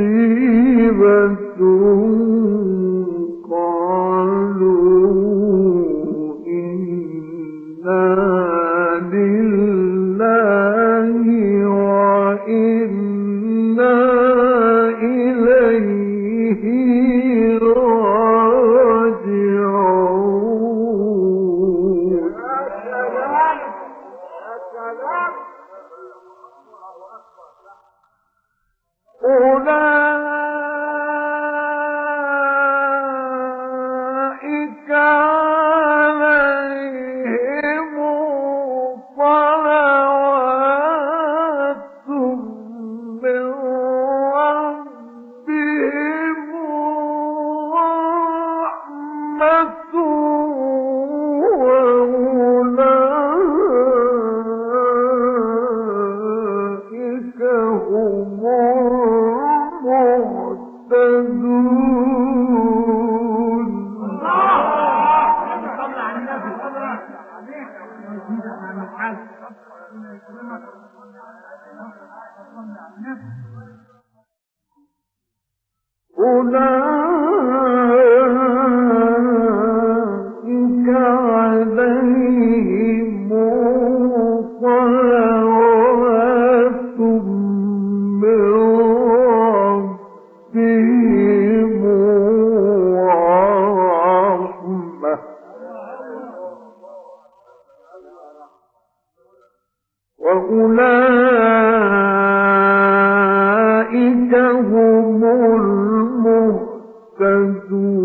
مصيبة Oh no. أولئك وأولئك هم المهتدون